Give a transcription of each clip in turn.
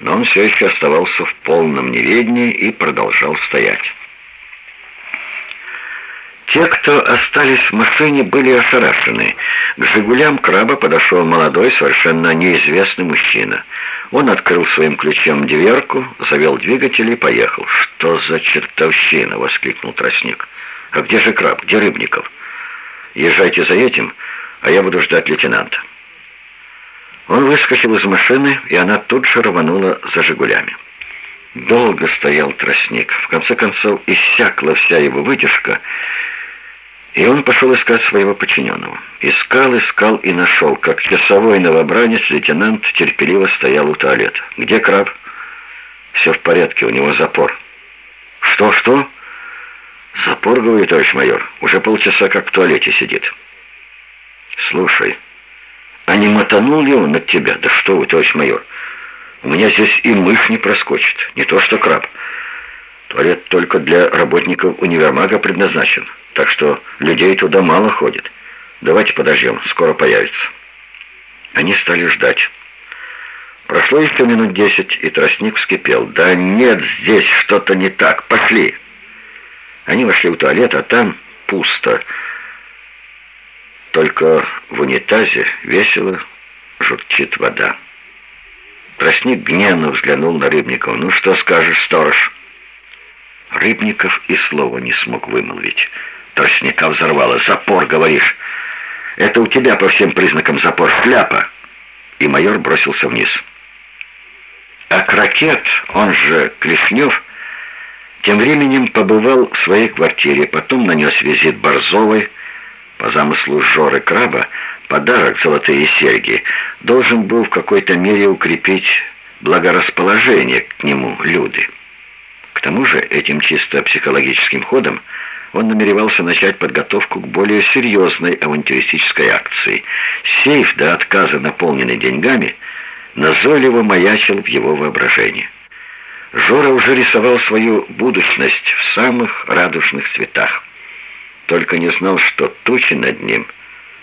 но он все еще оставался в полном неведении и продолжал стоять. Те, кто остались в машине, были ошарашены. К «Жигулям» краба подошел молодой, совершенно неизвестный мужчина. Он открыл своим ключом дверку, завел двигатель и поехал. «Что за чертовщина?» — воскликнул тростник. «А где же краб? Где Рыбников?» «Езжайте за этим, а я буду ждать лейтенанта». Он выскочил из машины, и она тут же рванула за «Жигулями». Долго стоял тростник. В конце концов, иссякла вся его выдержка, и он пошел искать своего подчиненного. Искал, искал и нашел, как часовой новобранец лейтенант терпеливо стоял у туалета. «Где краб?» «Все в порядке, у него запор». «Что, что?» «Запор, говорит товарищ майор, уже полчаса как в туалете сидит». «Слушай, не мотанул ли он от тебя? Да что вы, товарищ майор, у меня здесь и мышь не проскочит, не то что краб». Туалет только для работников универмага предназначен, так что людей туда мало ходит. Давайте подождем, скоро появится. Они стали ждать. Прошло еще минут десять, и тростник вскипел. «Да нет, здесь что-то не так. Пошли!» Они вошли в туалет, а там пусто. Только в унитазе весело журчит вода. Тростник гневно взглянул на Рыбникова. «Ну что скажешь, сторож?» Рыбников и слова не смог вымолвить. Тростника взорвало. «Запор, говоришь? Это у тебя по всем признакам запор. Шляпа!» И майор бросился вниз. А Кракет, он же Клешнев, тем временем побывал в своей квартире, потом нанес визит Борзовой. По замыслу Жоры Краба подарок «Золотые серьги» должен был в какой-то мере укрепить благорасположение к нему Люды. К тому же этим чисто психологическим ходом он намеревался начать подготовку к более серьезной авантюристической акции. Сейф до отказа, наполненный деньгами, назойливо маячил в его воображении. Жора уже рисовал свою будущность в самых радужных цветах. Только не знал, что тучи над ним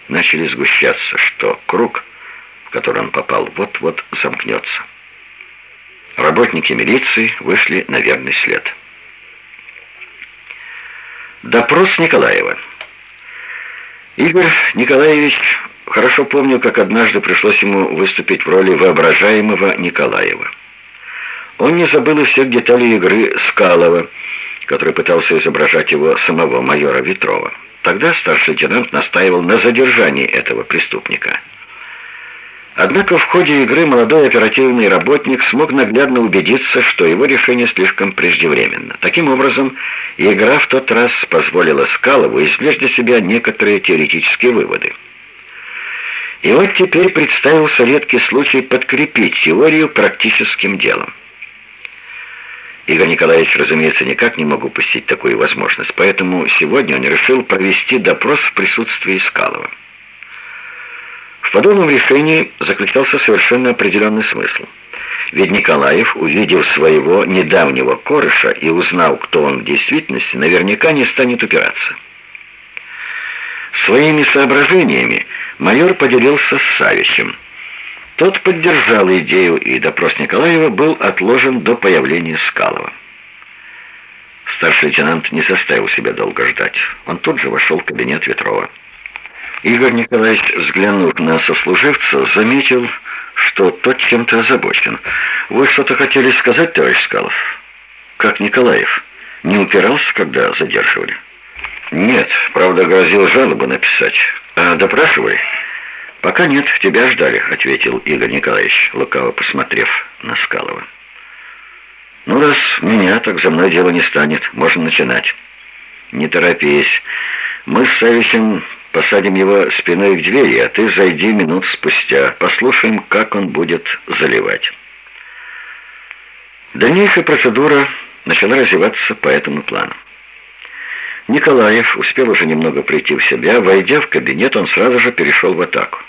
начали сгущаться, что круг, в который он попал, вот-вот замкнется. Работники милиции вышли на верный след. Допрос Николаева. Игорь Николаевич хорошо помнил, как однажды пришлось ему выступить в роли воображаемого Николаева. Он не забыл и всех деталей игры Скалова, который пытался изображать его самого майора Ветрова. Тогда старший лейтенант настаивал на задержании этого преступника – Однако в ходе игры молодой оперативный работник смог наглядно убедиться, что его решение слишком преждевременно. Таким образом, игра в тот раз позволила Скалову извлечь для себя некоторые теоретические выводы. И вот теперь представился редкий случай подкрепить теорию практическим делом. Игорь Николаевич, разумеется, никак не мог упустить такую возможность, поэтому сегодня он решил провести допрос в присутствии Скалова. В подобном решении заключался совершенно определенный смысл. Ведь Николаев, увидев своего недавнего кореша и узнав, кто он в действительности, наверняка не станет упираться. Своими соображениями майор поделился с Савичем. Тот поддержал идею, и допрос Николаева был отложен до появления Скалова. Старший лейтенант не заставил себя долго ждать. Он тут же вошел в кабинет Ветрова. Игорь Николаевич, взглянув на сослуживца, заметил, что тот чем-то озабочен. «Вы что-то хотели сказать, товарищ Скалов?» «Как Николаев? Не упирался, когда задерживали?» «Нет, правда, грозил жалобу написать. А допрашивали?» «Пока нет, тебя ждали», — ответил Игорь Николаевич, лукаво посмотрев на Скалова. «Ну, раз меня, так за мной дело не станет. Можно начинать». «Не торопись. Мы с Савичем Посадим его спиной к двери, а ты зайди минут спустя. Послушаем, как он будет заливать. Дальнейшая процедура начала развиваться по этому плану. Николаев успел уже немного прийти в себя. Войдя в кабинет, он сразу же перешел в атаку.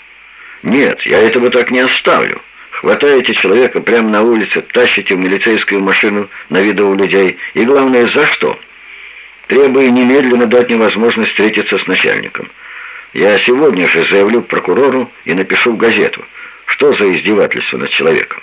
«Нет, я этого так не оставлю. Хватаете человека прямо на улице, тащите в милицейскую машину на виду у людей. И главное, за что? Требую немедленно дать мне возможность встретиться с начальником». Я сегодня же заявлю прокурору и напишу в газету, что за издевательство над человеком.